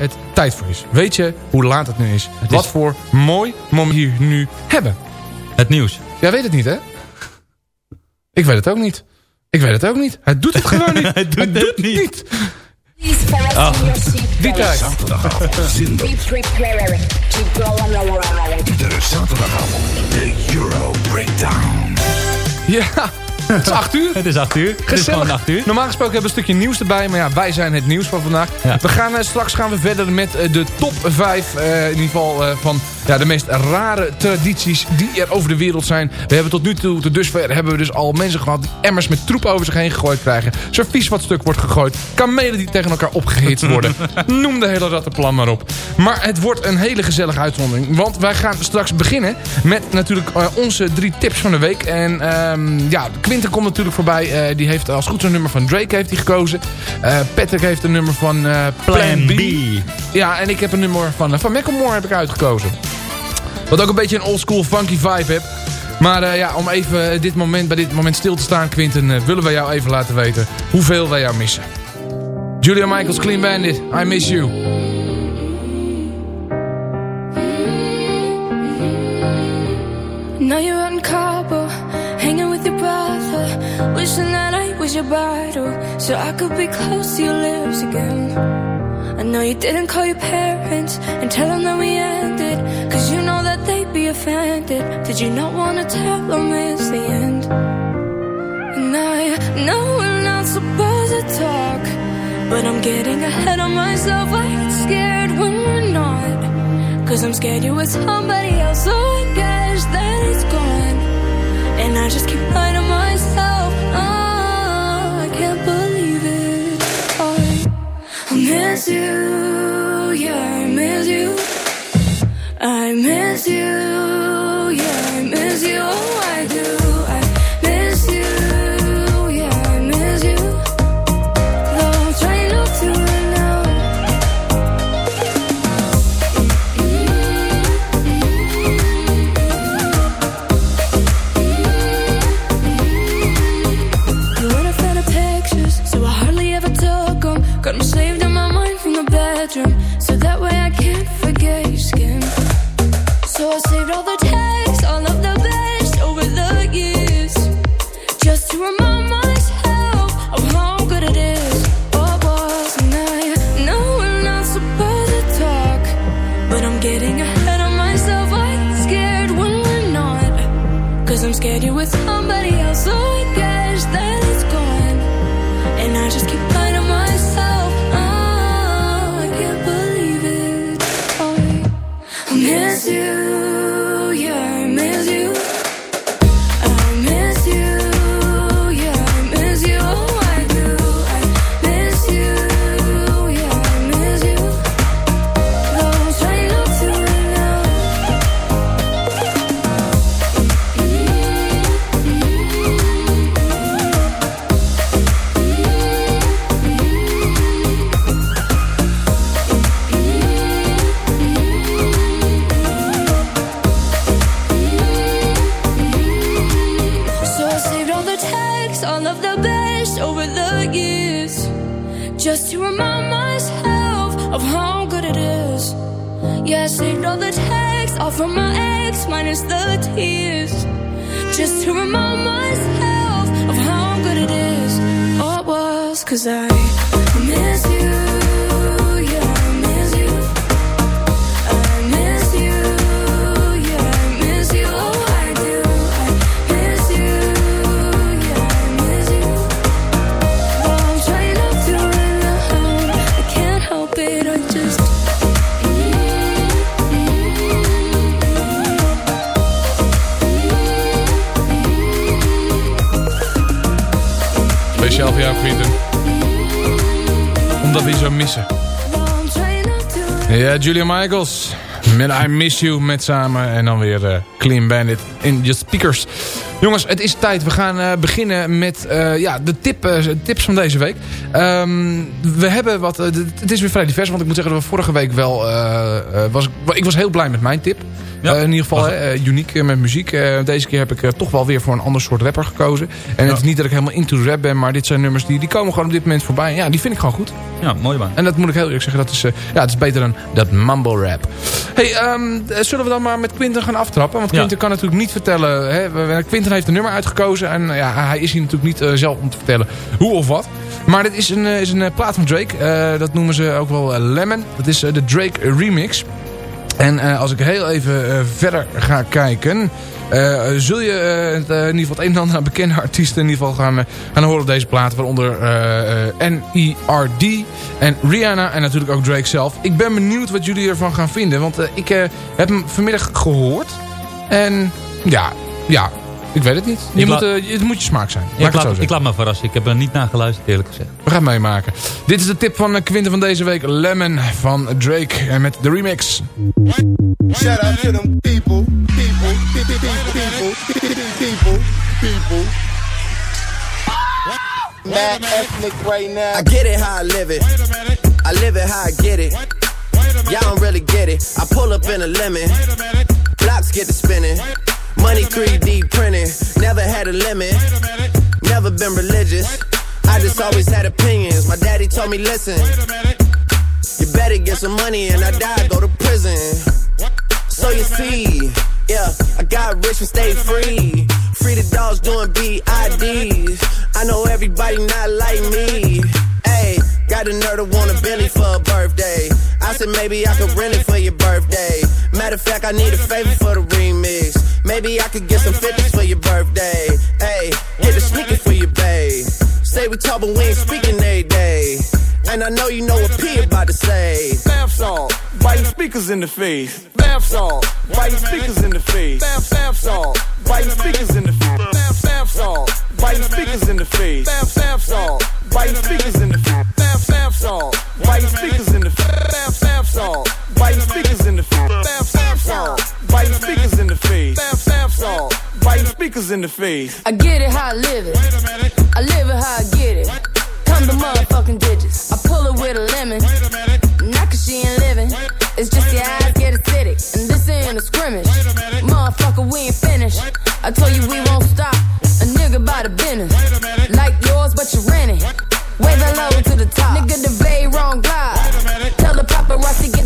het tijd voor is. Weet je hoe laat het nu is? Wat voor mooi moment hier nu hebben? Het nieuws. Jij weet het niet, hè? Ik weet het ook niet. Ik weet het ook niet. Hij doet het gewoon niet. Hij doet het niet. Oh. Die tijd. Zaterdagavond. Zindert. Iedere zaterdagavond. De Euro Breakdown. Ja, het is acht uur. Het is 8 uur. Het is Gezellig. 8 uur. Normaal gesproken hebben we een stukje nieuws erbij. Maar ja, wij zijn het nieuws van vandaag. Ja. We gaan, eh, straks gaan we verder met eh, de top 5. in ieder geval eh, van ja, de meest rare tradities die er over de wereld zijn. We hebben tot nu toe, tot dusver, hebben we dus al mensen gehad... die emmers met troep over zich heen gegooid krijgen. Servies wat stuk wordt gegooid. Kamelen die tegen elkaar opgehitst worden. Noem de hele rattenplan maar op. Maar het wordt een hele gezellige uitzondering. Want wij gaan straks beginnen met natuurlijk eh, onze drie tips van de week. En ehm, ja, Quinten komt natuurlijk voorbij. Eh, die heeft als goed zo'n nummer van Drake heeft hij gekozen. Eh, Patrick heeft een nummer van eh, Plan, Plan B. B. Ja, en ik heb een nummer van, van Macklemore heb ik uitgekozen. Wat ook een beetje een oldschool funky vibe heeft. Maar eh, ja, om even dit moment, bij dit moment stil te staan, Quinten, eh, willen wij jou even laten weten hoeveel wij jou missen. Julia Michaels, Clean Bandit, I Miss You. Now you're Wishing that I was your bridal, so I could be close to your lips again. I know you didn't call your parents and tell them that we ended, cause you know that they'd be offended. Did you not wanna tell them it's the end? And I know we're not supposed to talk, but I'm getting ahead of myself. I get scared when we're not. Cause I'm scared you're with somebody else, so I guess that it's gone. And I just keep lying you, it was hard. Saved all the texts, all from my ex, minus the tears, just to remind myself of how good it is. It was, cause I miss you. Zo missen. Ja, Julia Michaels. Met I Miss You met samen. En dan weer eh, Clean Bandit in je speakers. Jongens, het is tijd. We gaan uh, beginnen met uh, ja, de tip, tips van deze week. Um, we hebben wat... het is weer vrij divers, want ik moet zeggen dat we vorige week wel... was, ik was heel blij met mijn tip. Ja, in ieder geval uniek met muziek. deze keer heb ik toch wel weer voor een ander soort rapper gekozen. En ja. het is niet dat ik helemaal into rap ben, maar dit zijn nummers die, die komen gewoon op dit moment voorbij. Ja, die vind ik gewoon goed. Ja, mooi man. En dat moet ik heel eerlijk zeggen, dat is, ja, het is beter dan dat mumble rap. Hey, um, zullen we dan maar met Quinten gaan aftrappen? Want Quinten kan natuurlijk niet vertellen... Hè, Quinten heeft een nummer uitgekozen. En ja, hij is hier natuurlijk niet zelf om te vertellen hoe of wat. Maar dit is een, uh, is een plaat van Drake. Uh, dat noemen ze ook wel Lemon. Dat is de Drake Remix. En als ik heel even verder ga kijken... zul je in ieder geval het een en ander bekende artiesten in ieder geval gaan, gaan horen op deze plaat. Waaronder N.E.R.D. en Rihanna en natuurlijk ook Drake zelf. Ik ben benieuwd wat jullie ervan gaan vinden. Want ik heb hem vanmiddag gehoord. En ja, ja, ik weet het niet. Je moet, uh, het moet je smaak zijn. ik, laat, ik laat me verrassen. Ik heb er niet naar geluisterd eerlijk gezegd. We gaan meemaken. Dit is de tip van Quinten van deze week. Lemon van Drake. En met de remix. Shout out to them people. People. People. People. People. People. Mad ethnic right now. I get it how I live it. I live it how I get it. Y'all don't really get it. I pull up in a lemon. Blocks get to spinning. Money 3D printing, never had a limit. Never been religious. I just always had opinions. My daddy told me, listen, you better get some money and I die, go to prison. So you see, yeah, I got rich and stayed free. Free the dogs doing BIDs. I know everybody not like me. Hey, got a nerd to want a Bentley for a birthday. I said maybe I could rent it for your birthday. Matter of fact, I need a favor for the remix. Maybe I could get some 50s for your birthday. Hey, get a sneaker for your babe. Say we talk, but we ain't speaking every day. And I know you know what P about to say. Bath salt, biting speakers in the face. Bath salt, biting speakers in the face. Bath, bath salt, biting speakers in the face. Bath, bath salt, biting speakers in the face. Bath, bath salt, biting speakers in the face. Bath, bath salt, biting speakers in the face. Bath, bath salt, biting speakers in the face. Bath, bath salt, biting speakers in the face. Bath, bath salt, biting speakers in the face. I get it how I live it. I live it how I get it. Come the motherfucking digits. I pull it with a lemon. Not cause she ain't living. It's just your eyes get acidic. And this ain't a scrimmage. Motherfucker, we ain't finished. I told you we won't stop. A nigga by the business. Like yours, but you rent it. Way the low to the top. Nigga, the bay wrong glide. Tell the paparazzi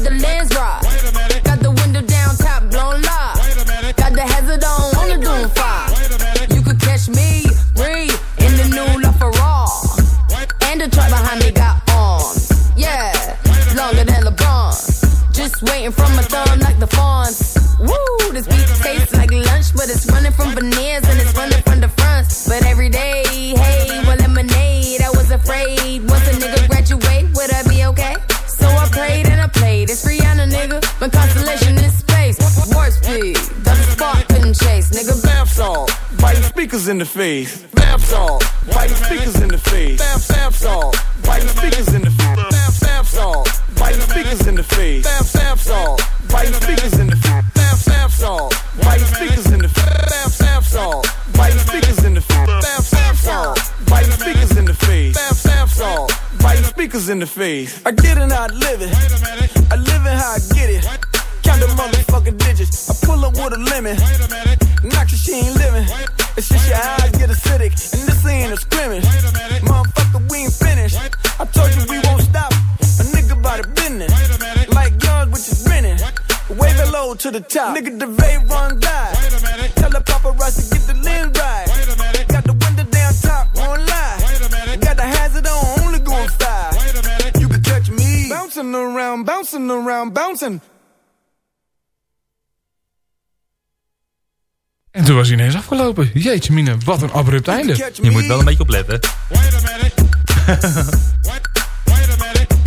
Jeetje mine, wat een abrupt einde. Je moet wel een beetje opletten.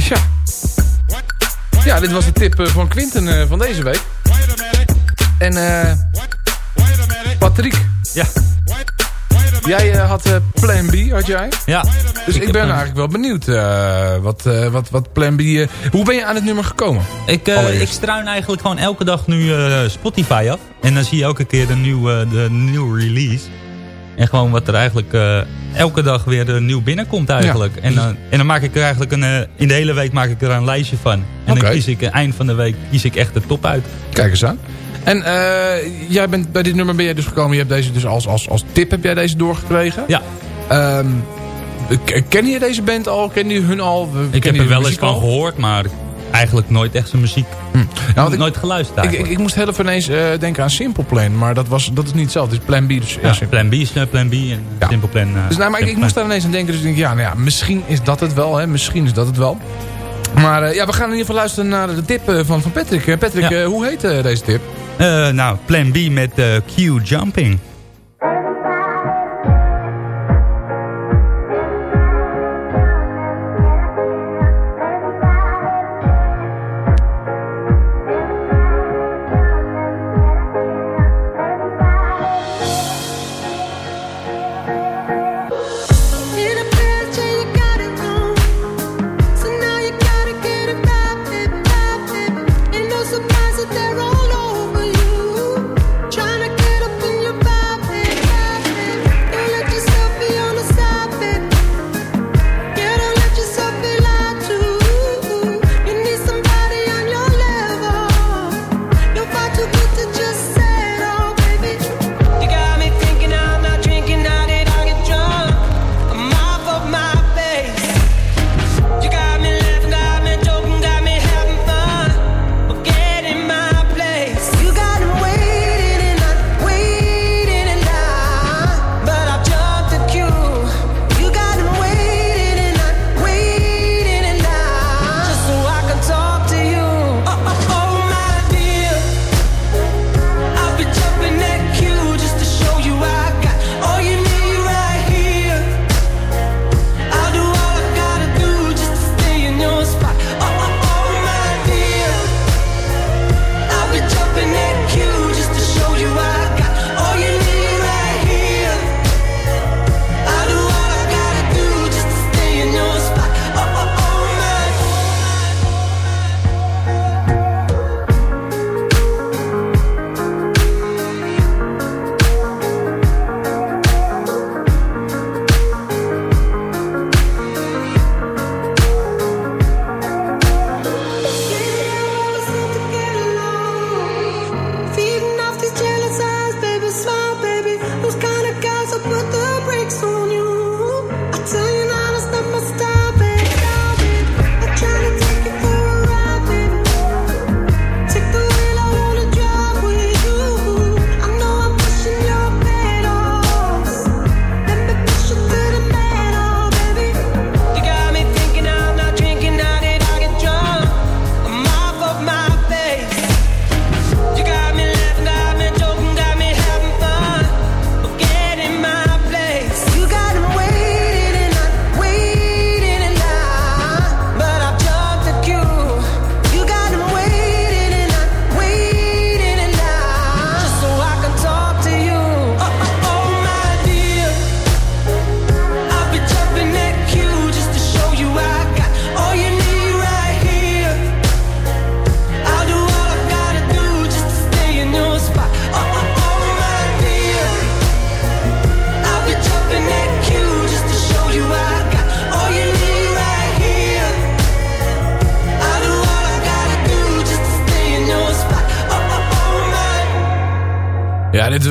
ja. Ja, dit was de tip eh, van Quinten uh, van deze week. En eh... Uh, Patrick. Jij uh, had uh, Plan B, had jij? Ja. Dus ik, ik ben eigenlijk wel benieuwd uh, wat, wat, wat Plan B... hoe ben je aan het nummer gekomen? Ik, ik struin eigenlijk gewoon elke dag nu Spotify af. En dan zie je elke keer de nieuwe, de nieuwe release. En gewoon wat er eigenlijk eh, elke dag weer nieuw binnenkomt eigenlijk. En, dan, en dan maak ik er eigenlijk een, in de hele week maak ik er een lijstje van. En dan kies ik, eind van de week kies ik echt de top uit. Kijk eens aan. En eh, jij bent, bij dit nummer ben jij dus gekomen. Je hebt deze dus als, als, als tip heb jij deze doorgekregen. Ja, Ehm, ken je deze band al? Ken je hun al? ik heb er wel eens van al? gehoord, maar eigenlijk nooit echt zijn muziek. Nou, want ik, nooit geluisterd ik, ik, ik moest heel even ineens eh, denken aan Simple Plan. Maar dat, was, dat is niet hetzelfde. Het is Plan B. Dus, ja, plan B is eh, plan B en Ja. Simple Plan. Dus nou, maar ik, moest daar ineens aan denken. Dus ik denk, ja, nou ja, misschien is dat het wel. Hè? Misschien is dat het wel. Maar ja, we gaan in ieder geval luisteren naar de tip van, van Patrick. Patrick, Ja. hoe heet deze tip? Eh, nou, plan B met eh, Q Jumping.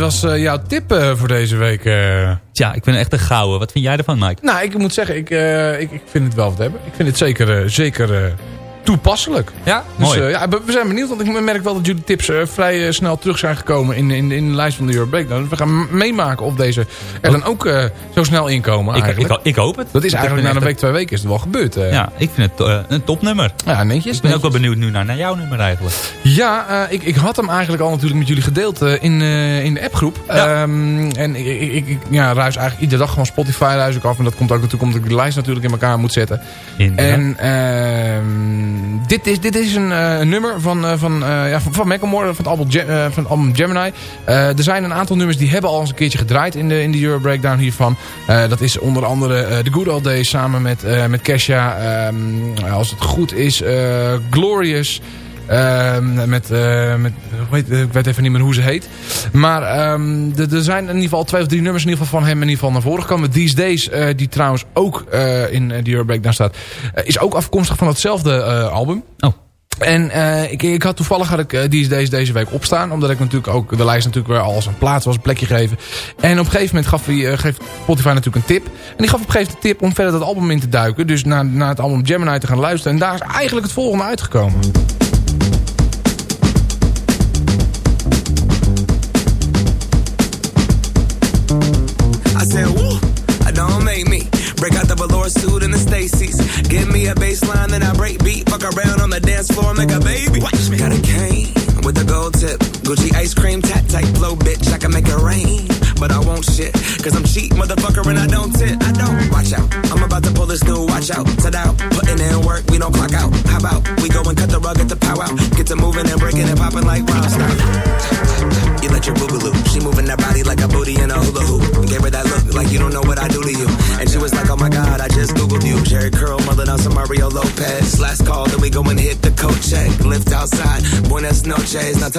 Was eh, jouw tip eh, voor deze week. eh. Tja, ik vind het echt een gouden. Wat vind jij ervan, Mike? Nou, ik moet zeggen, ik, ik, ik vind het wel wat hebben. Ik vind het zeker, zeker toepasselijk. Ja, Dus mooi. eh, ja, we zijn benieuwd, want ik merk wel dat jullie tips eh, vrij eh, snel terug zijn gekomen in, in, in de lijst van de Euro Breakdown. Dus we gaan meemaken of deze er dan ook zo snel inkomen ik, ik, ik hoop het. dat is eigenlijk na een echt week, twee weken is het wel gebeurd. Ja, ik vind het een topnummer. ja, netjes. Ik ben ook wel benieuwd nu naar, naar jouw nummer eigenlijk. Ja, ik, ik had hem eigenlijk al natuurlijk met jullie gedeeld in, in de appgroep. Ja. Ehm, en ik, ik, ja, ruis eigenlijk iedere dag gewoon Spotify ruis ik af. En dat komt ook natuurlijk omdat ik de lijst natuurlijk in elkaar moet zetten. Inderdaad. En ehm, dit, is, dit is een eh, nummer van, eh, van, eh, ja, van, Macklemore, van het album, van Gemini. Er zijn een aantal nummers die hebben al eens een keertje gedraaid in de, in de Euro Breakdown hiervan. Dat is onder andere The Good Old Days samen met, met Kesha. Ehm, als het goed is, Glorious. Ehm, met, eh, met heet, ik weet even niet meer hoe ze heet. Maar ehm, er- zijn in ieder geval twee of drie nummers in ieder geval van hem in ieder geval naar voren gekomen. These Days, eh, die trouwens ook eh, in eh, de Euro Breakdown staat, eh, is ook afkomstig van hetzelfde eh, album. Oh. En eh, ik, ik had toevallig had ik eh, Days deze week opstaan. Omdat ik natuurlijk ook de lijst natuurlijk weer als een plaats was, een plekje geven. En op een gegeven moment gaf hij, eh, geeft Spotify natuurlijk een tip. En die gaf op een gegeven moment de tip om verder dat album in te duiken. Dus naar, naar het album Gemini te gaan luisteren. En daar is eigenlijk het volgende uitgekomen.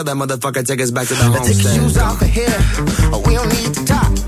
That motherfucker take us back to the homestead. Take your shoes off of here. Oh, we don't need to talk.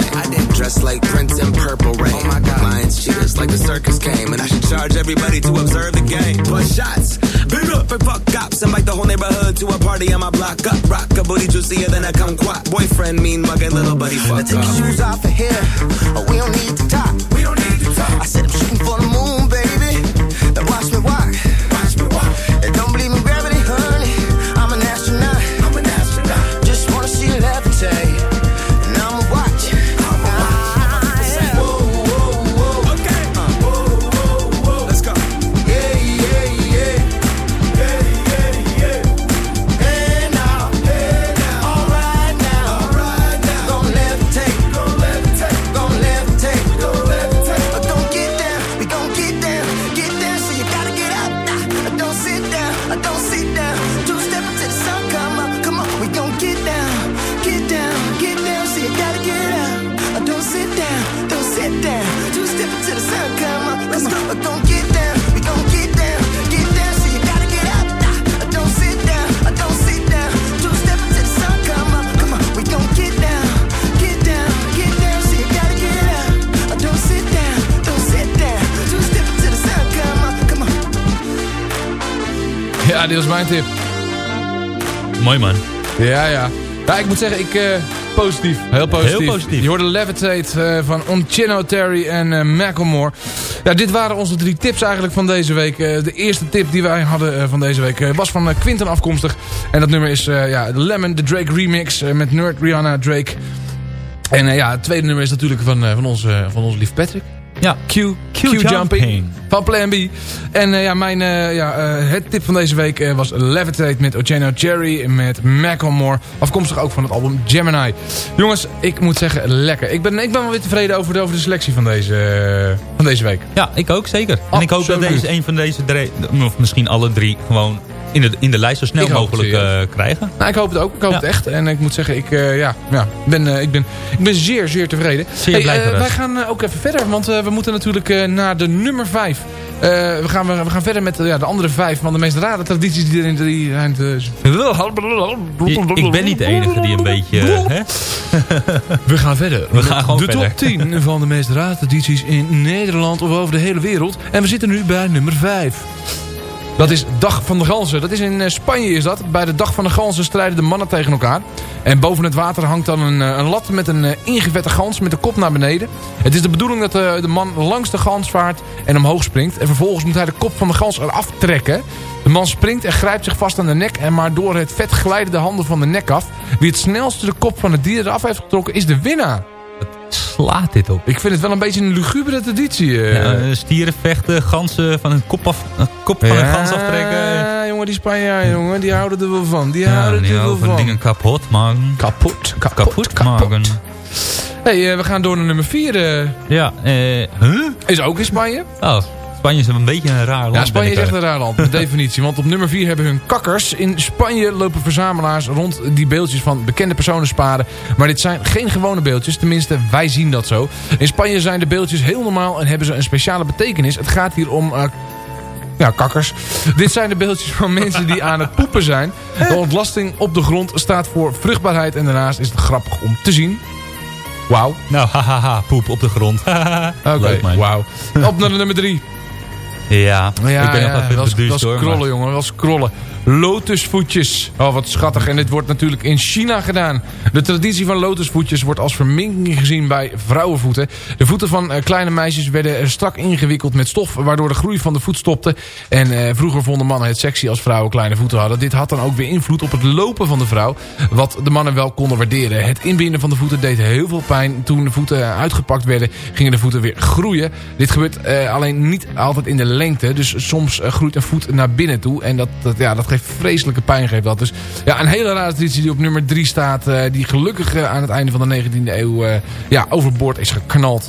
Thing. I didn't dress like Prince in purple rain. Oh my god. Lions, cheetahs, like the circus came. And I should charge everybody to observe the game. Plus shots, big up for fuck cops. Invite the whole neighborhood to a party on my block up. Rock a booty juicier than a kumquat. Boyfriend, mean mugging little buddy fuck Take your shoes off of here. Oh, we don't need to talk. We don't need to talk. I said I'm shooting for the moon, dit was mijn tip. Mooi man. Ja, ja. Ja, ik moet zeggen, ik... eh, positief. Heel positief. Heel positief. Je hoorde Levitate eh, van Onchino Terry en eh Macklemore. Ja, dit waren onze drie tips eigenlijk van deze week. De eerste tip die wij hadden van deze week was van Quinten afkomstig. En dat nummer is ja, Lemon, de Drake remix met Nerd Rihanna Drake. En ja, het tweede nummer is natuurlijk van, van, onze, van onze lief Patrick. Ja. Q, Q, Jumping van Plan B. En eh, ja, mijn, eh, ja, eh, het tip van deze week was Levitate met Oceano Cherry met Macklemore. Afkomstig ook van het album Gemini. Jongens, ik moet zeggen, lekker. Ik ben, ik ben wel weer tevreden over de, over de selectie van deze, van deze week. Ja, ik ook zeker. En ik hoop dat deze een van deze drie, of misschien alle drie, gewoon in de, in de lijst zo snel mogelijk eh, krijgen. Nou, ik hoop het ook. Ik hoop Ja. het echt. En ik moet zeggen, ik, eh, ja, ja, ben, eh, ik, ben, ik ben zeer, zeer tevreden. Zeer eh, wij gaan ook even verder, want eh, we moeten natuurlijk eh, naar de nummer 5. we, gaan, we, we gaan verder met ja, de andere vijf van de meest rare tradities die erin die zijn. Ik, ik ben niet de enige die een beetje... hè? We gaan verder. We gaan gewoon de verder. top 10 van de meest rare tradities in Nederland of over de hele wereld. En we zitten nu bij nummer 5. Dat is Dag van de Ganzen. Dat is in eh, Spanje is dat. Bij de Dag van de Ganzen strijden de mannen tegen elkaar. En boven het water hangt dan een, eh, een lat met een eh, ingevette gans met de kop naar beneden. Het is de bedoeling dat de man langs de gans vaart en omhoog springt. En vervolgens moet hij de kop van de gans eraf trekken. De man springt en grijpt zich vast aan de nek. En maar door het vet glijden de handen van de nek af. Wie het snelste de kop van het dier eraf heeft getrokken is de winnaar. Slaat dit op. Ik vind het wel een beetje een lugubere traditie. eh. Ja, eh, stieren vechten, ganzen van een kop, af, een kop van een gans aftrekken. Ja, jongen, die Spanjaarden, jongen, die houden er wel van. Die houden die er wel van dingen kapot maken. Kapot, kapot, Kapot maken. hey, eh, we gaan door naar nummer 4. Ja, eh, huh? is ook in Spanje. Oh, Spanje is een beetje een raar land. Ja, Spanje is echt een raar land, per definitie. Want op nummer 4 hebben hun kakkers. In Spanje lopen verzamelaars rond die beeldjes van bekende personen sparen. Maar dit zijn geen gewone beeldjes, tenminste wij zien dat zo. In Spanje zijn de beeldjes heel normaal en hebben ze een speciale betekenis. Het gaat hier om... eh, ja, kakkers. Dit zijn de beeldjes van mensen die aan het poepen zijn. De ontlasting op de grond staat voor vruchtbaarheid. En daarnaast is het grappig om te zien. Wauw. Nou, hahaha, poep op de grond. Oké, wauw. Op naar de nummer 3. Ja, Ja, ik ben ja, nog wel, beduusd wel hoor. scrollen maar- jongen, wel scrollen. Lotusvoetjes. Oh, wat schattig. En dit wordt natuurlijk in China gedaan. De traditie van lotusvoetjes wordt als verminking gezien bij vrouwenvoeten. De voeten van eh, kleine meisjes werden er strak ingewikkeld met stof... waardoor de groei van de voet stopte. En eh, vroeger vonden mannen het sexy als vrouwen kleine voeten hadden. Dit had dan ook weer invloed op het lopen van de vrouw... wat de mannen wel konden waarderen. Het inbinden van de voeten deed heel veel pijn. Toen de voeten uitgepakt werden, gingen de voeten weer groeien. Dit gebeurt eh, alleen niet altijd in de lengte. Dus soms eh, groeit een voet naar binnen toe. En dat, dat, ja, dat geeft vreselijke pijn. Geeft dat. Dus ja, een hele rare traditie die op nummer 3 staat. eh, die gelukkig eh, aan het einde van de 19e eeuw eh, ja, overboord is geknald.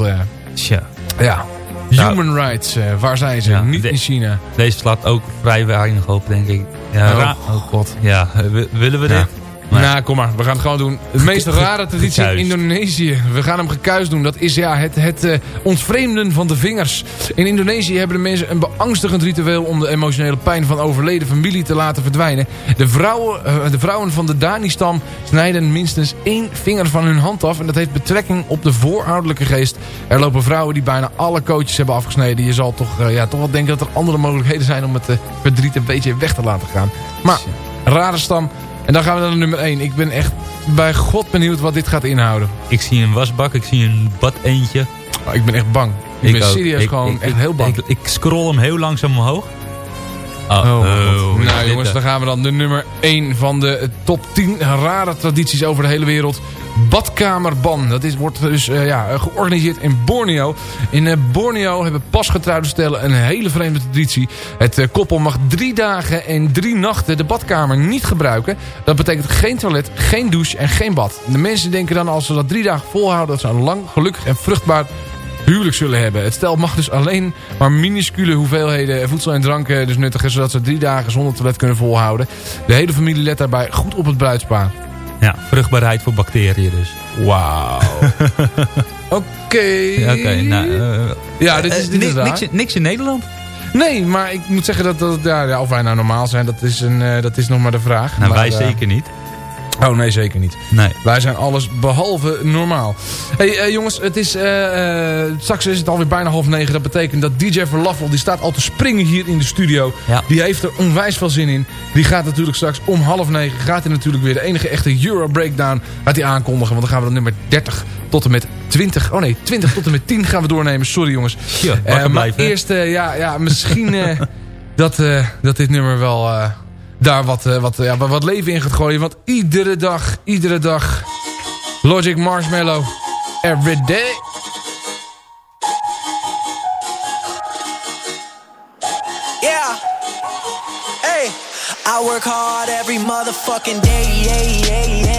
Tja, ja. Nou, Human rights, waar zijn ze? Ja, niet de- in China. deze slaat ook vrij weinig op, denk ik. Ja, Oh, oh god. ja wi- willen we dit? Nou, kom maar. We gaan het gewoon doen. De meest rare traditie in. Indonesië. We gaan hem gekuist doen. Dat is ja, het, het eh, ontvreemden van de vingers. In Indonesië hebben de mensen een beangstigend ritueel... om de emotionele pijn van overleden familie te laten verdwijnen. De vrouwen, eh, de vrouwen van de Dani-stam snijden minstens één vinger van hun hand af. En dat heeft betrekking op de voorouderlijke geest. Er lopen vrouwen die bijna alle kootjes hebben afgesneden. Je zal toch, eh, ja, toch wel denken dat er andere mogelijkheden zijn... om het verdriet een beetje weg te laten gaan. Maar, rare stam... En dan gaan we naar nummer 1. Ik ben echt bij god benieuwd wat dit gaat inhouden. Ik zie een wasbak, ik zie een bad eentje. Oh, ik ben echt bang. Ik, ben ook. serieus Ik- gewoon ik- echt heel bang. Ik, ik scroll hem heel langzaam omhoog. Oh, Oh, God. oh, nou jongens, eh, dan gaan we dan de nummer 1 van de eh, top 10 rare tradities over de hele wereld. Badkamerban. Dat is, wordt dus eh, ja, georganiseerd in Borneo. In Borneo hebben pasgetrouwde stellen een hele vreemde traditie. Het koppel mag drie dagen en drie nachten de badkamer niet gebruiken. Dat betekent geen toilet, geen douche en geen bad. De mensen denken dan als ze dat drie dagen volhouden... dat ze een lang, gelukkig en vruchtbaar huwelijk zullen hebben. Het stel mag dus alleen maar minuscule hoeveelheden voedsel en dranken dus nuttigen... zodat ze drie dagen zonder toilet kunnen volhouden. De hele familie let daarbij goed op het bruidspaar. Ja, vruchtbaarheid voor bacteriën dus. Wauw. Oké. Ja, Oké, nou... eh, Ja, dit is, eh, dit is niks, in- niks in Nederland. Nee, maar ik moet zeggen dat, dat ja, of wij nou normaal zijn, dat is, een, eh, dat is nog maar de vraag. Nou, Maar, wij zeker niet. Oh nee, zeker niet. Nee. Wij zijn alles behalve normaal. hey, eh, jongens, het is, eh, straks is het alweer bijna half negen. Dat betekent dat DJ Verlaffel, die staat al te springen hier in de studio. Ja. Die heeft er onwijs veel zin in. Die gaat natuurlijk straks om half negen, gaat hij natuurlijk weer de enige echte Euro Breakdown gaat hij aankondigen. Want dan gaan we dan nummer 30 tot en met 20, oh nee, 20 tot en met 10 gaan we doornemen. Sorry jongens. Ja, maar blijven. eerst, ja, ja, misschien dat, dat dit nummer wel daar wat, eh, wat, ja, wat leven in gaat gooien. Want iedere dag, iedere dag, Logic Marshmallow, every day. Yeah. Hey, I work hard every motherfucking day. Yeah, yeah.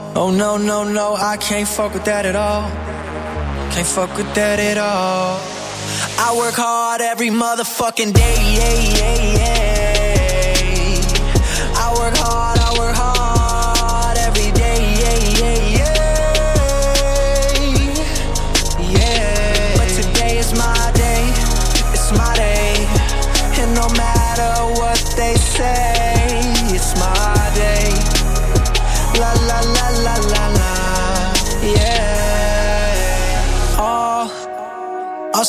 Oh no, no, no, I can't fuck with that at all. Can't fuck with that at all. I work hard every motherfucking day. Yeah, yeah, yeah.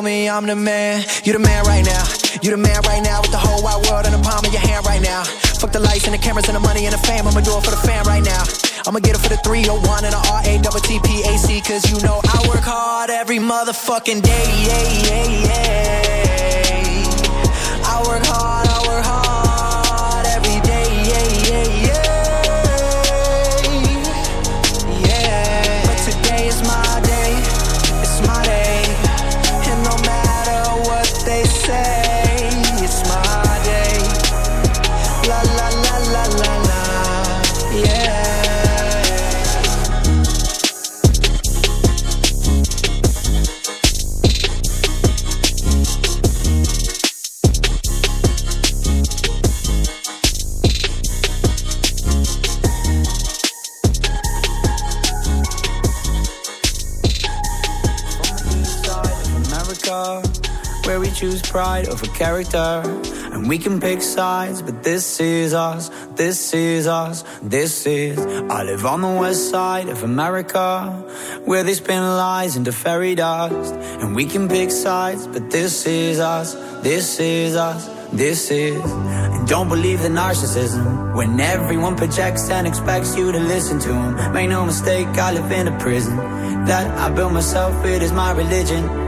Tell me I'm the man, you the man right now. You the man right now with the whole wide world in the palm of your hand right now. Fuck the lights and the cameras and the money and the fame. I'ma do it for the fam right now. I'ma get it for the 301 and the R-A-T-T-P-A-C Cause you know I work hard every motherfucking day yeah, yeah, yeah. I work hard, I work hard pride over character. And we can pick sides, but this is us, this is us, this is. I live on the west side of America, where they spin lies into fairy dust. And we can pick sides, but this is us, this is us, this is. And don't believe the narcissism when everyone projects and expects you to listen to them. Make no mistake, I live in a prison that I built myself, it is my religion.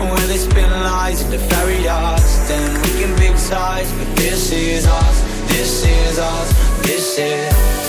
Where they spin lies into fairy dust. Then we can pick sides, but this is us. This is us. This is.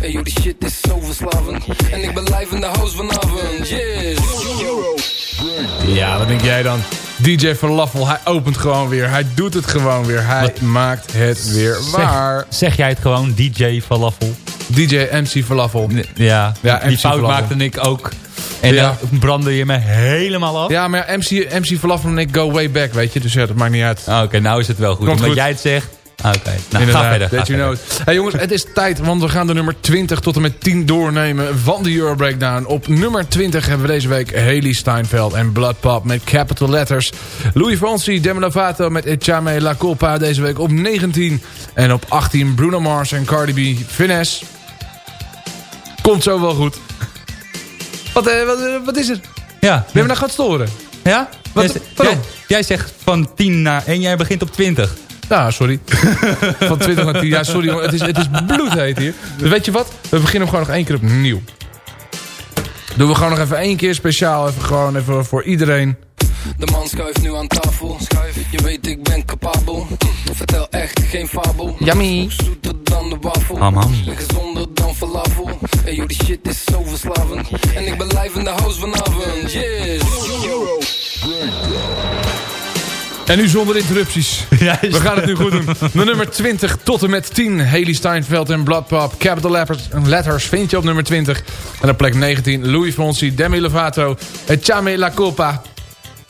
Hey joh, die shit is zo verslavend. En ik ben live in de house vanavond. Yes. Ja, wat denk jij dan? DJ Falafel, hij opent gewoon weer. Hij doet het gewoon weer. Hij maakt het weer waar. Zeg, zeg jij het gewoon, DJ Falafel? DJ MC Falafel. Ja, Ja, die MC fout Falafel. maakte ik ook. En Ja. dan brandde je me helemaal af. Ja, maar ja, MC, MC Falafel en ik go way back, weet je. Dus ja, dat maakt niet uit. Ah, Oké, nou is het wel goed. Komt Omdat goed. jij het zegt. Oké, nou ga verder. That you know. Hey jongens, het is tijd, want we gaan de nummer 20 tot en met 10 doornemen van de Euro Breakdown. Op nummer 20 hebben we deze week Haley Steinfeld en Blood Pop met capital letters. Louis Fonsi, Demi Lovato met Echame La Culpa deze week op 19. En op 18 Bruno Mars en Cardi B Finesse. Komt zo wel goed. Wat, eh, wat, eh, wat is er? Ja. Ben je nou gaan storen? Ja? Wat- Jij, zegt- jij zegt van 10 naar 1, jij begint op 20. Ja, sorry. Van 20 naar 10. Ja, sorry jongen. Het is, het is bloedheet hier. Dus weet je wat? We beginnen gewoon nog één keer opnieuw. Doen we gewoon nog even één keer speciaal. Even gewoon even voor iedereen. De man schuift nu aan tafel. Je weet ik ben capabel. Vertel echt geen fabel. Yummy. Zoeter dan de wafel. Ham, ham. Gezonder dan falafel. Hey die shit is zo verslavend. En ik ben live in de house vanavond. Yes. En nu zonder interrupties. We gaan het nu goed doen. De nummer 20 tot en met 10. Haley Steinfeld en Bloodpop. Capital letters, letters vind je op nummer 20. En op plek 19 Louis Fonsi, Demi Lovato. Chame La Culpa.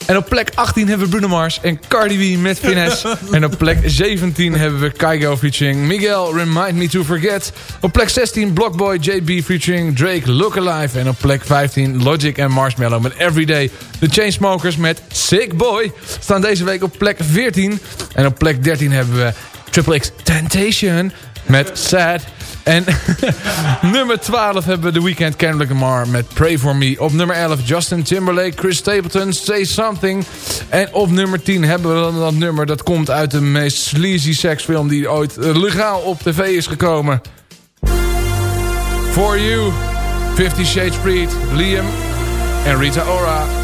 En op plek 18 hebben we Bruno Mars en Cardi B met Finesse. en op plek 17 hebben we Kygo featuring Miguel, Remind Me To Forget. Op plek 16 Blockboy JB featuring Drake, Look Alive. En op plek 15 Logic en Marshmallow met Everyday. De Chainsmokers met Sick Boy staan deze week op plek 14. En op plek 13 hebben we Triple X Temptation met Sad. En nummer 12 hebben we The Weeknd Kendrick Lamar met Pray For Me. Op nummer 11 Justin Timberlake, Chris Stapleton, Say Something. En op nummer 10 hebben we dan dat nummer dat komt uit de meest sleazy seksfilm die ooit eh, legaal op tv is gekomen. For You, Fifty Shades Freed, Liam en Rita Ora.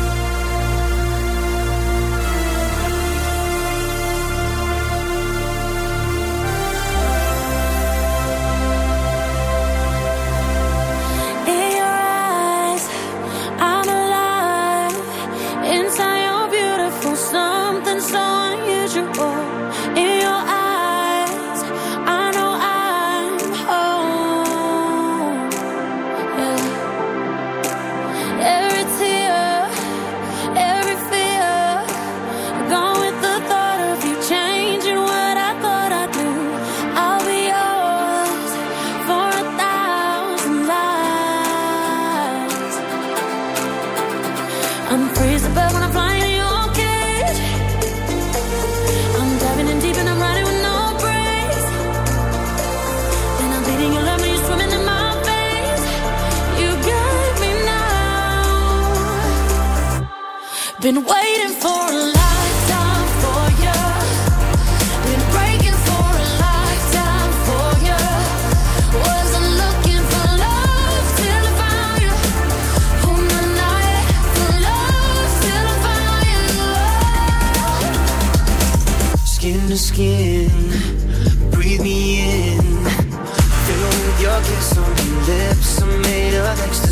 Kiss on your lips, I'm made of ecstasy.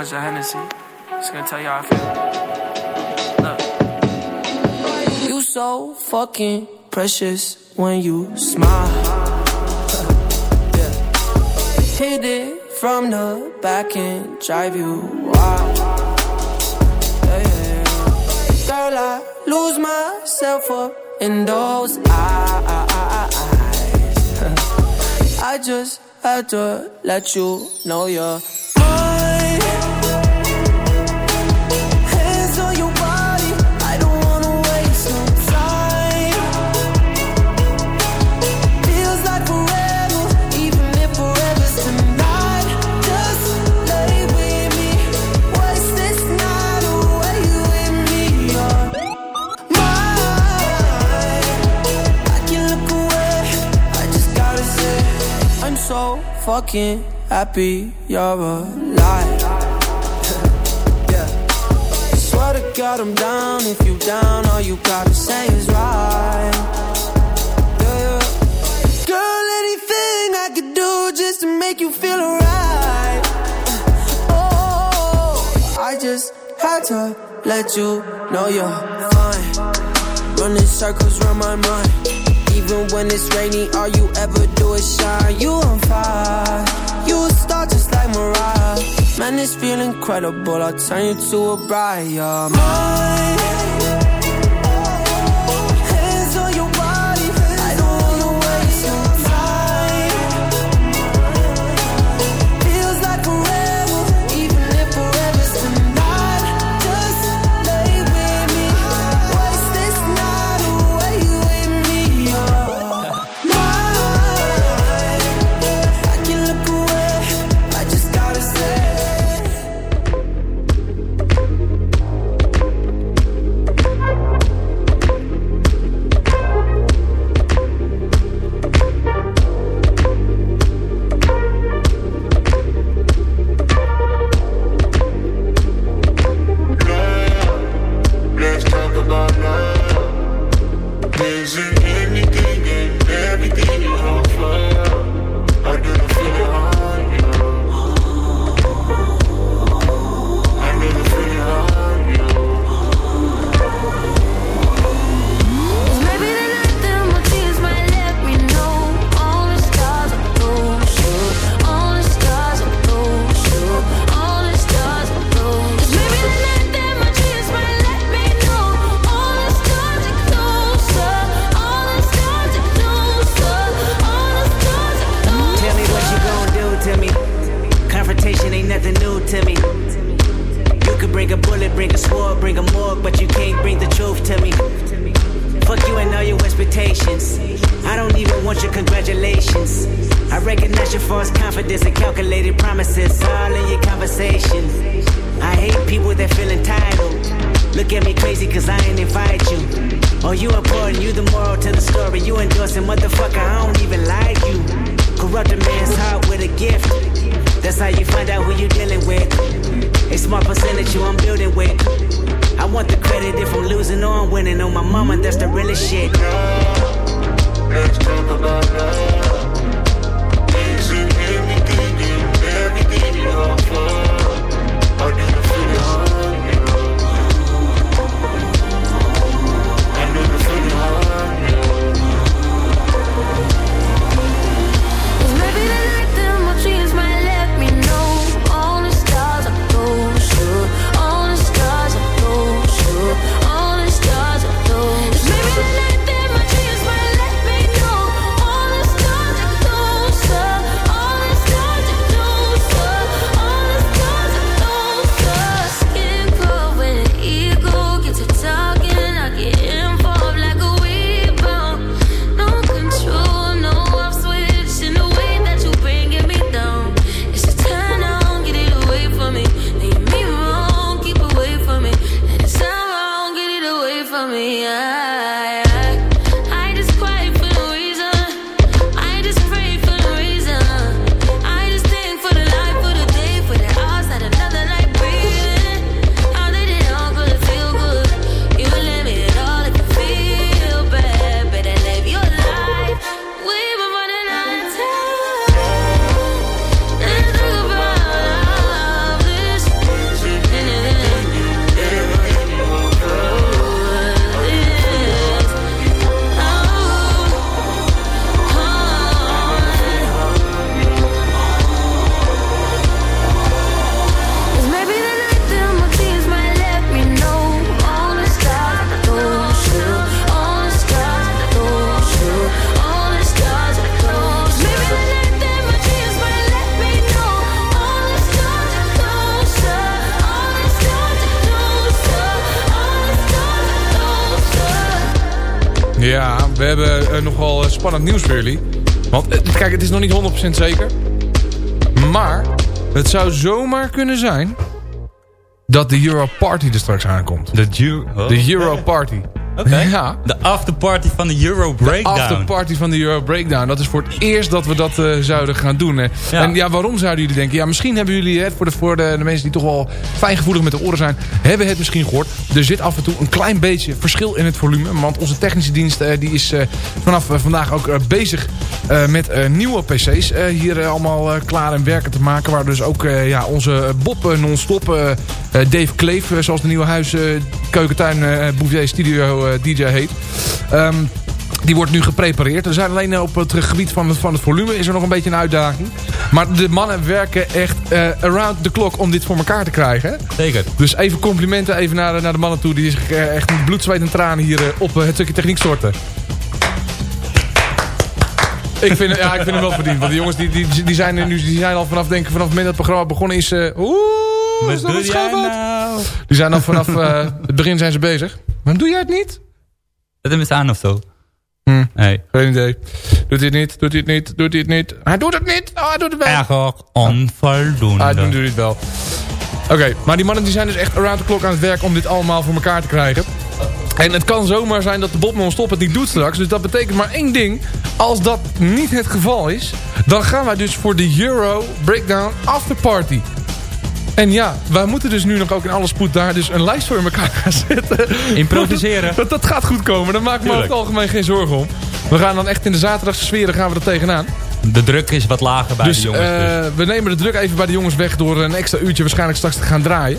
Much of Hennessy. Just gonna tell you how I feel. Look. You so fucking precious when you smile. yeah. Hit it from the back and drive you wild. Yeah, yeah. Girl, I lose myself up in those eyes. I just had to let you know you're fucking happy you're alive. yeah. Swear to God I'm down if you down, all you gotta say is right. Yeah. Girl, anything I could do just to make you feel alright. Oh, I just had to let you know you're fine. Running circles around my mind. Even when it's rainy, all you ever do is shine. You on fire, you a star just like Mariah. Man, this feel incredible. I'll turn you to a bride. You're mine. Bring a morgue, but you can't bring the truth to me. Fuck you and all your expectations. I don't even want your congratulations. I recognize your false confidence and calculated promises all in your conversation. I hate people that feel entitled. Look at me crazy cause I ain't invite you. Oh, you important, you the moral to the story. You endorsing, motherfucker, I don't even like you. Corrupt a man's heart with a gift. That's how you find out who you dealing with. A small percentage you I'm building with. I want the credit if I'm losing or I'm winning. On my mama, that's the realest shit. We hebben eh, nogal eh, spannend nieuws voor jullie. Want eh, kijk, het is nog niet 100% zeker. Maar het zou zomaar kunnen zijn dat de Euro Party er straks aankomt. De, oh. De Euro Party. Oké. Ja. De afterparty van de Euro De Breakdown. afterparty van de Euro Breakdown. Dat is voor het eerst dat we dat eh, zouden gaan doen. hè. Ja. En ja, waarom zouden jullie denken? Ja, misschien hebben jullie het voor, de, voor de, de mensen die toch wel fijngevoelig met de oren zijn... hebben het misschien gehoord. Er zit af en toe een klein beetje verschil in het volume. Want onze technische dienst eh, die is eh, vanaf vandaag ook bezig met nieuwe pc's. hier allemaal klaar en werken te maken. Waar dus ook ja, onze Bob eh, non-stop, Dave Kleef... eh, zoals de nieuwe huis, eh, keukentuin, eh Bouvier Studio eh, DJ heet... Ehm, die wordt nu geprepareerd. Er zijn alleen op het gebied van het, van het volume is er nog een beetje een uitdaging. Maar de mannen werken echt eh, around the clock om dit voor elkaar te krijgen. Zeker. Dus even complimenten even naar, naar de mannen toe. Die zich eh, echt met bloed, zweet en tranen hier eh, op eh, het stukje techniek storten. Ik vind, ja, ik vind hem wel verdiend. Want die jongens die, die, die, zijn, er nu, die zijn al vanaf, denk ik, vanaf het moment dat het programma begonnen is... eh Oeh, is Wat dat doe een jij schaamwoord? nou? Die zijn al vanaf eh, het begin zijn ze bezig. Waarom doe jij het niet? Zet hem eens aan of zo. Hm. Nee. Geen idee. Doet hij het niet? Doet hij het niet? Doet hij het niet? Hij doet het niet! Oh, hij doet het wel! Erg onvoldoende. Ah, nu doet hij het wel. Oké, maar die mannen die zijn dus echt around the clock aan het werk om dit allemaal voor elkaar te krijgen. En het kan zomaar zijn dat de Bob non-stop het niet doet straks. Dus dat betekent maar één ding. Als dat niet het geval is, dan gaan wij dus voor de Euro Breakdown Afterparty. En ja, wij moeten dus nu nog ook in alle spoed daar dus een lijst voor in elkaar gaan zetten. Improviseren. Dat, dat gaat goed komen, daar maak ik me over het Tuurlijk. algemeen geen zorgen om. We gaan dan echt in de zaterdagse sfeer gaan we er tegenaan. De druk is wat lager bij Dus, de jongens. eh, dus. we nemen de druk even bij de jongens weg door een extra uurtje waarschijnlijk straks te gaan draaien.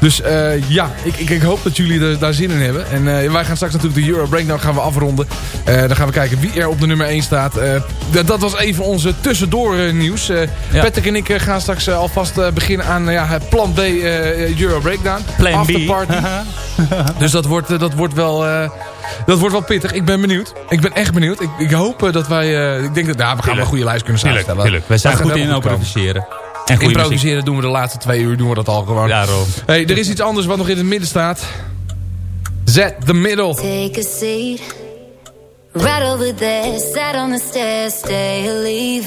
Dus eh, ja, ik, ik, ik hoop dat jullie er, daar zin in hebben. En eh, wij gaan straks natuurlijk de Euro Breakdown gaan we afronden. Dan gaan we kijken wie er op de nummer 1 staat. Dat- was even onze tussendoor nieuws. Ja. Patrick en ik gaan straks alvast beginnen aan ja, het plan B Euro Breakdown. Plan B. Afterparty. dus dat wordt, dat wordt wel... dat wordt wel pittig. Ik ben benieuwd. Ik ben echt benieuwd. Ik, ik hoop eh, dat wij... eh, ik denk dat nou, we gaan een goede lijst kunnen samenstellen. tuurlijk. We zijn goed in improviseren. En goede muziek. Improviseren doen we de laatste twee uur doen we dat al gewoon. Daarom. Hey, er is iets anders wat nog in het midden staat. Zet the middle. Take a seat. Right over there, sat on the stairs, stay or leave.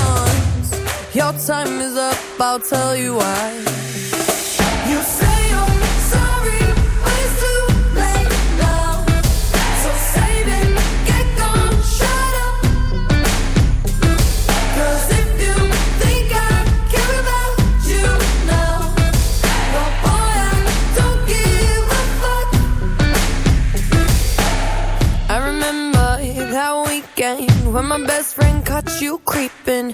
Your time is up. I'll tell you why. You say you're sorry, too late now. So save it, get gone, shut up. 'Cause if you think I care about you now, well, boy, I don't give a fuck. I remember that weekend when my best friend caught you creeping.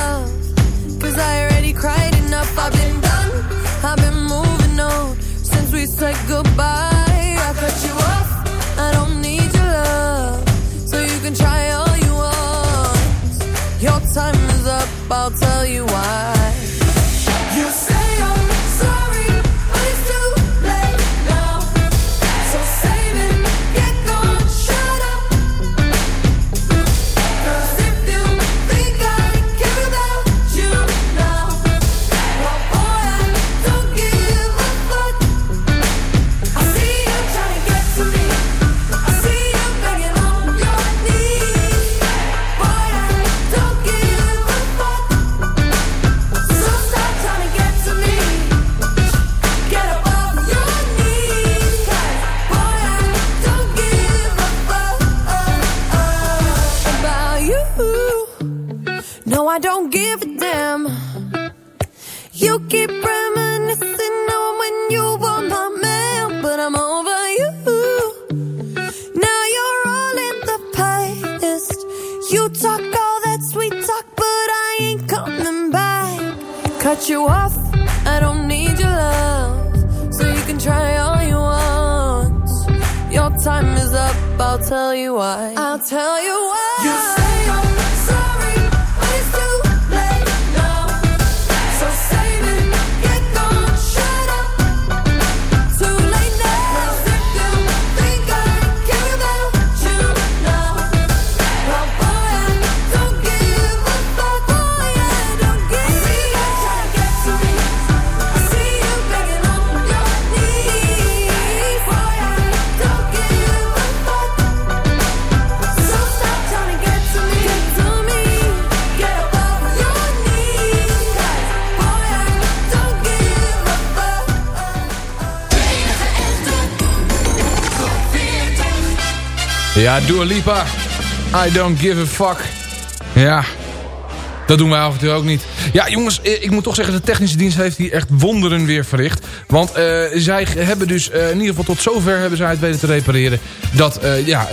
Ja, Dua Lipa. I don't give a fuck. Ja, dat doen wij af en toe ook niet. Ja, jongens, eh, ik moet toch zeggen... de technische dienst heeft hier echt wonderen weer verricht. Want eh, zij hebben dus... eh, in ieder geval tot zover hebben zij het weten te repareren... dat ja,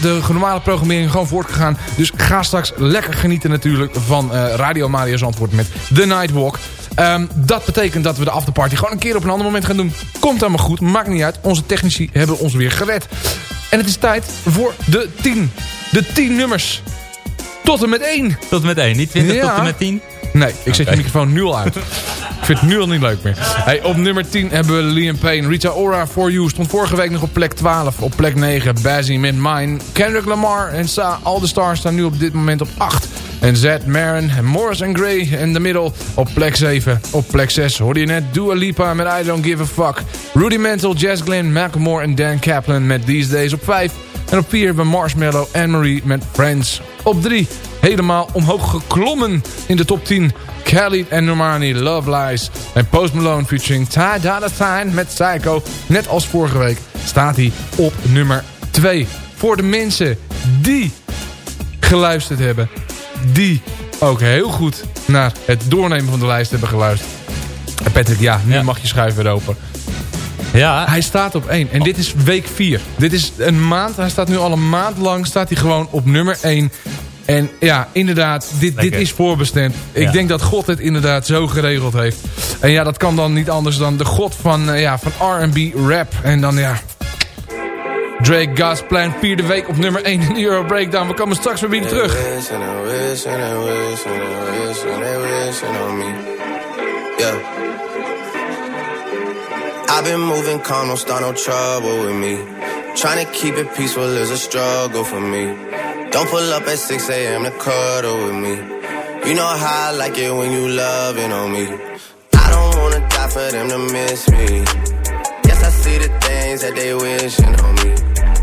de normale programmering gewoon voortgegaan. Dus ga straks lekker genieten natuurlijk... van Radio Maria's antwoord met The Nightwalk. Ehm, dat betekent dat we de afterparty gewoon een keer op een ander moment gaan doen. Komt helemaal goed, maakt niet uit. Onze technici hebben ons weer gered. En het is tijd voor de 10. De 10 nummers. Tot en met 1. Tot en met 1, niet 20 Ja. tot en met 10? Nee, ik zet je microfoon nu al uit. ik vind het nu al niet leuk meer. Hey, op nummer 10 hebben we Liam Payne. Rita Ora, For You, stond vorige week nog op plek 12. Op plek 9, Bazzy Mint Mine. Kendrick Lamar en Sa All The Stars staan nu op dit moment op 8. En Zed, Maron en Morris and Gray in de middel op plek 7. Op plek 6 hoorde je net Dua Lipa met I Don't Give A Fuck. Rudimental, Jazz Glenn, Macklemore en Dan Kaplan met These Days op 5. En op 4 hebben Marshmallow en Marie met Friends. Op 3 helemaal omhoog geklommen in de top 10. Khalid en Normani, Love Lies. En Post Malone featuring Ty Dolla Sign met Psycho. Net als vorige week staat hij op nummer 2. Voor de mensen die geluisterd hebben. Die ook heel goed naar het doornemen van de lijst hebben geluisterd. Patrick, ja, nu Ja. mag je schuif weer open. Ja. Hij staat op 1. En dit is week 4. Dit is een maand. Hij staat nu al een maand lang staat hij gewoon op nummer 1. En ja, inderdaad, dit, dit is voorbestemd. Ik Ja. denk dat God het inderdaad zo geregeld heeft. En ja, dat kan dan niet anders dan de God van, eh, ja, van R&B rap. En dan ja... Drake, God's Plan, vierde week op nummer 1 in de Euro Breakdown. We komen straks weer weer terug. I've been moving calm, don't start no trouble with me. Trying to keep it peaceful is a struggle for me. Don't pull up at 6 a.m. to cuddle with me. You know how I like it when you loving on me. I don't wanna die for them to miss me. Yes, I see the things that they wishing on me.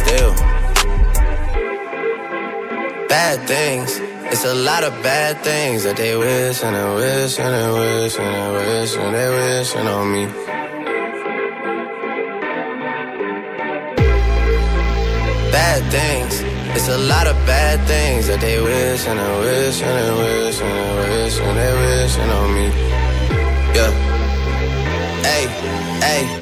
Still, bad things. It's a lot of bad things that they wish and they wish and they wish and they wish and they wishing on me. Bad things. It's a lot of bad things that they wish and they wish and they wish and they wish and they wishing on me. Yeah. Hey, hey.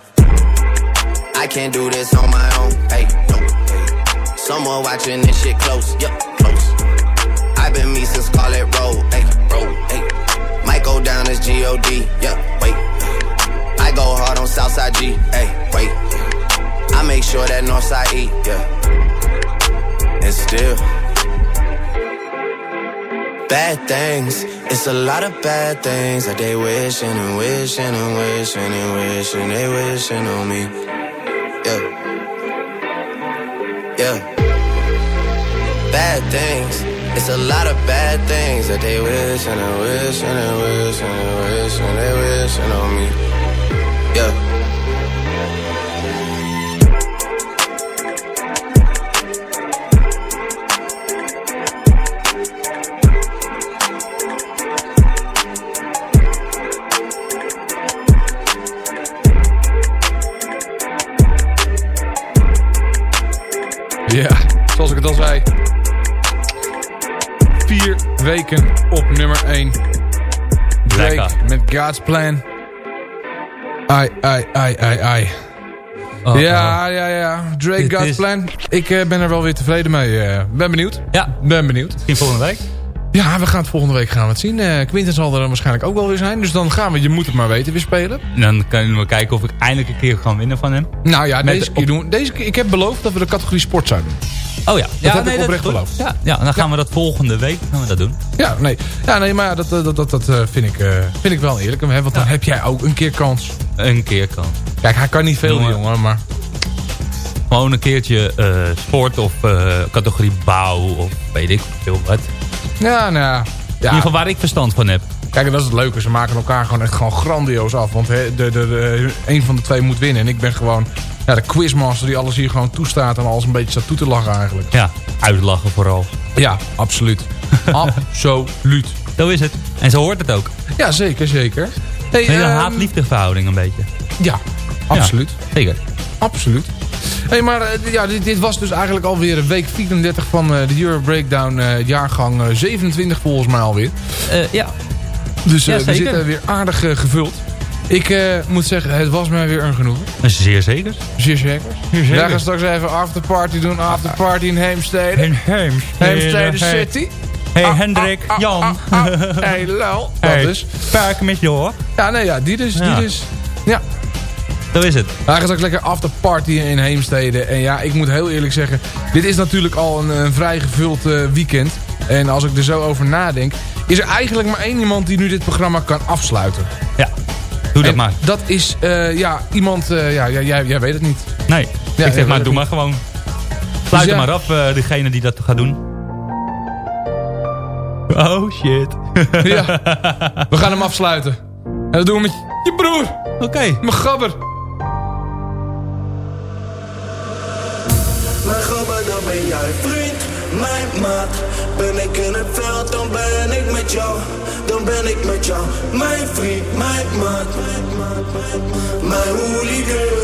I can't do this on my own. Hey, no. Someone watching this shit close. Yup, close. I've been me since Scarlet Road. Hey, road. Hey. Might go down as God. Yup, wait. I go hard on Southside G. Hey, wait. I make sure that Northside E. Yeah. And still. Bad things. It's a lot of bad things that they wishing and wishing and wishing and wishing they wishing on me. It's a lot of bad things that they wish and they wish and they wish and they wish and they wishing on me. Yeah. God's Plan. Ai, ai, ai, ai, ai. Oh, ja, ja, ja. Drake, God's is- Plan. Ik eh, ben er wel weer tevreden mee. eh. ben benieuwd. Ja, Ben benieuwd. misschien volgende week. Ja, we gaan het volgende week gaan we het zien. Eh Quinten zal er dan waarschijnlijk ook wel weer zijn. Dus dan gaan we, je moet het maar weten, weer spelen. En dan kunnen we kijken of ik eindelijk een keer kan winnen van hem. Nou ja, Met deze op- keer doen we- deze keer, Ik heb beloofd dat we de categorie sport zouden doen. Oh ja, ja heb ik dat oprecht geloofd. Ja, ja, dan gaan we dat volgende week gaan we dat doen. Ja, nee, ja, nee maar dat, dat, dat, dat eh, vind, ik, eh, vind ik wel eerlijk. hè, Want dan heb jij ook een keer kans. Een keer kan. Kijk, hij kan niet veel, Jongen. jongen, maar... Gewoon een keertje sport of categorie bouw of weet ik veel wat. Ja, nou ja. In ieder geval waar ik verstand van heb. Kijk, en dat is het leuke. Ze maken elkaar gewoon echt gewoon grandioos af. Want de, de, de, een van de twee moet winnen. En ik ben gewoon ja, de quizmaster die alles hier gewoon toestaat. En alles een beetje staat toe te lachen eigenlijk. Ja, uitlachen vooral. Ja, absoluut. absoluut. Zo is het. En zo hoort het ook. Ja, zeker, zeker. Hey, Een hele ehm, haat-liefde verhouding een beetje. Ja, absoluut. Zeker. Absoluut. Hey, maar eh, ja, dit, dit was dus eigenlijk alweer week 34 van eh, de Euro Breakdown eh, jaargang eh, 27 volgens mij alweer. Eh, ja. Dus eh, Ja, we zitten weer aardig gevuld. Ik eh, moet zeggen, het was mij weer een genoegen. Zeer zeker. Zeer zeker. zeker. Wij gaan straks even afterparty doen. Afterparty in Heemstede. In Heemstede. Heemstede Hey. City. Hey Ah, Hendrik, ah, ah, Jan. ah, ah. Hey lul. Dat Hey, dus. Met. Ja, nee, ja, die dus. Ja. Die dus. Ja. Zo is het. Hij gaat straks lekker afterpartyen in Heemstede. En ja, ik moet heel eerlijk zeggen, dit is natuurlijk al een, een vrij gevuld eh, weekend. En als ik er zo over nadenk, is er eigenlijk maar één iemand die nu dit programma kan afsluiten. Ja, doe dat En maar. Dat is, eh, ja, iemand, eh, ja, jij, jij, jij weet het niet. Nee, Ja, ik zeg maar, doe maar gewoon. Sluit Dus er ja. maar af, degene die dat gaat doen. Oh shit. Ja, we gaan hem afsluiten. En dat doen we met je broer. Oké. Mijn gabber. Gabber, dan ben jij vriend, mijn maat. Ben ik in het veld, dan ben ik met jou. Dan ben ik met jou, mijn vriend, mijn maat. Mijn hooligan.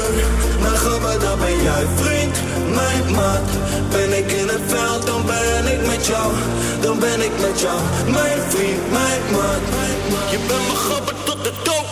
Mijn gabber, dan ben jij vriend, mijn maat. Ben ik in het veld, dan ben ik met jou. Dan ben ik met jou, mijn vriend, mijn maat. Je bent mijn gabber tot de dood.